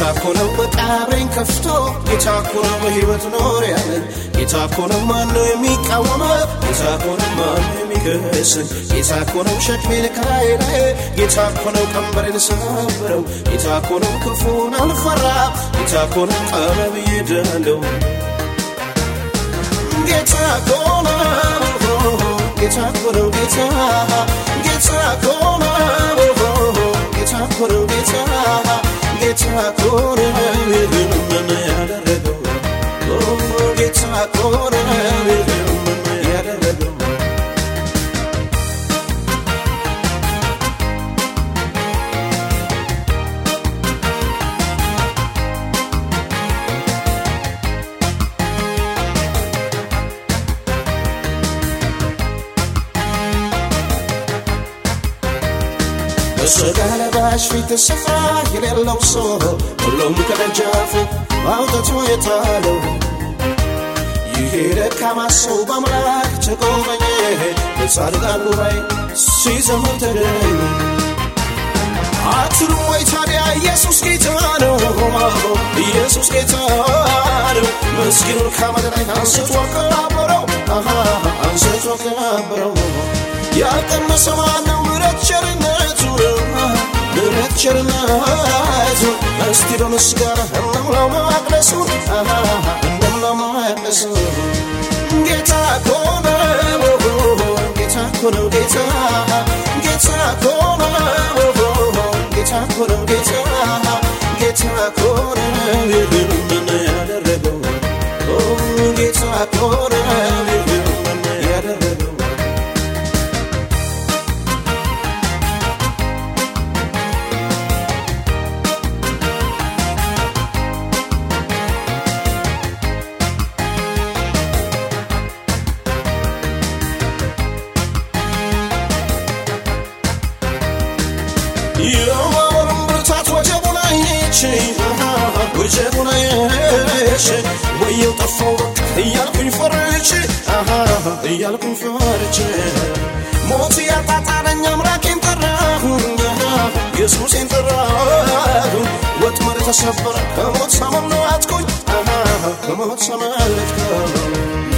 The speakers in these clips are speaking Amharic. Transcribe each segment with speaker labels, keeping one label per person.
Speaker 1: መቃብሬን ከፍቶ ጌታ እኮ ነው በሕይወት ኖር ያለኝ ጌታ እኮ ነው ማነው የሚቃወመ ጌታ እኮ ነው ማነው የሚከሰኝ ጌታ እኮ ነው ሸክሜን ከላይ ላይ ጌታ እኮ ነው ቀንበሬን ሰብረው ጌታ እኮ ነው ክፉን አልፈራ ጌታ እኮ ነው ቀረ ብዬ ዳለው ጌታ እኮ ነው ጌታ እኮ ነው ጌታ ጌታ እኮ ነው ጌታ እኮ ነው ጌታ ጌታ በሥጋ ለባሽ ፊት ስፍራ የሌለው ሰው ሁሉም ከደጃፉ ማውጣቱ የታለው ይሄ ደካማ ሰው በአምላክ ተጎበኘ በጻድቃን ጉባኤ ሲዘምር ተገኘ አትሉም ወይ ታዲያ ኢየሱስ ጌታ ነው ኢየሱስ ጌታ ነው ምስኪኑን ከአመድ ላይ አንስቶ ቀበረው አንስቶ ቀበረው ያቀመሰ ማነው ምሕረት ቸርነቱ ምሕረት ቸርነቱ እስቲ በምስጋና እንምላው መቅደሱን እንምላው መቅደሱን ጌታ እኮ ነው ጌታ እኮ ነው ጌታ ጌታ እኮ ነው ጌታ እኮ ነው ጌታ ጌታ እኮ ነው ምን ያደረገው ጌታ እኮ የማወሩን ብርታት ወጀቡን አየች ወጀቡን አየች ወየው ጠፋው እያልኩኝ ፈርች እያልኩኝ ፈርች ሞት ያጣጣለኝ አምላኬን ጠራሁኝ ኢየሱሴን ጠራሁኝ ወጥመድ ተሰበረ ከሞት ሰመለጥኩኝ ከሞት ሰመለጥኩኝ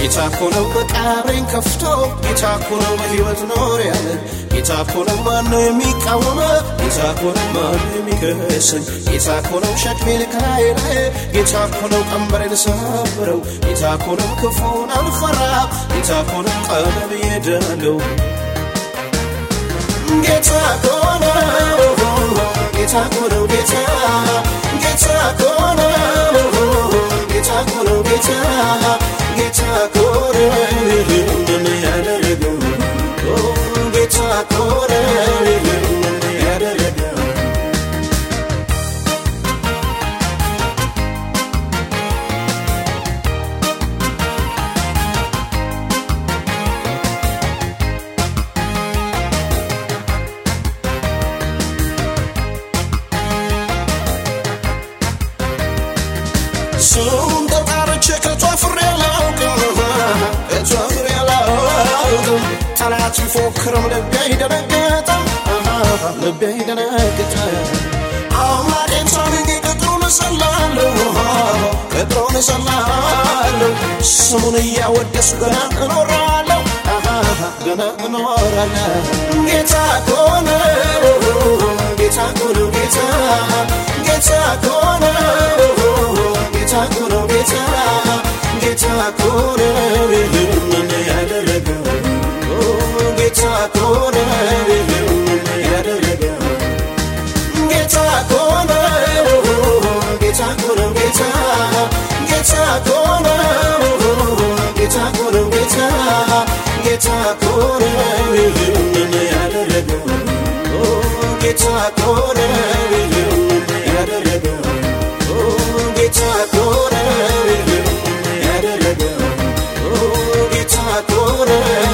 Speaker 1: Kitaab kun amma qaareen kaftoo kitaab kun amma hiwatu nooree kitaab kun amma namni qaawama kitaab kun amma namni keessan kitaab kun amma shakkiin kaayiree kitaab kun amma qambareen saabaruu kitaab kun amma kafuun alfaraa kitaab kun amma qaama biyya daandoo. Geetaakoonoo geetaakoonoo geetaa geetaakoonoo. ስሙን ተጣርቼ ከቷ ፍሬ አላውቅም። ከቷ ፍሬ አላውቅም። ጠላት ቢፎክርም ልቤ አይደነግጥም ልቤ አይደነግጥም አምላኬን ሳምኜ ቅጥሩን እሰላለሁ። ቅጥሩን እሰላለሁ። ስሙን እያወደሱ ገና እኖራለሁ። ገና እኖራለሁ። ጌታ እኮ ነው። ጌታ እኮ ነው። ጌታ ጌታ እኮ ነው ጌታ እኮ ነው ጌታ ጌታ እኮ ነው ምን ያደረገው ጌታ እኮ ነው ምን ያደረገው ጌታ እኮ ነው ጌታ እኮ ነው ጌታ ጌታ እኮ ነው ጌታ እኮ ነው ጌታ ጌታ እኮ ነው ምን ያደረገው ጌታ እኮ ነው ምን ያደረገው ጌታ ምን ያደረገው ጌታ ነው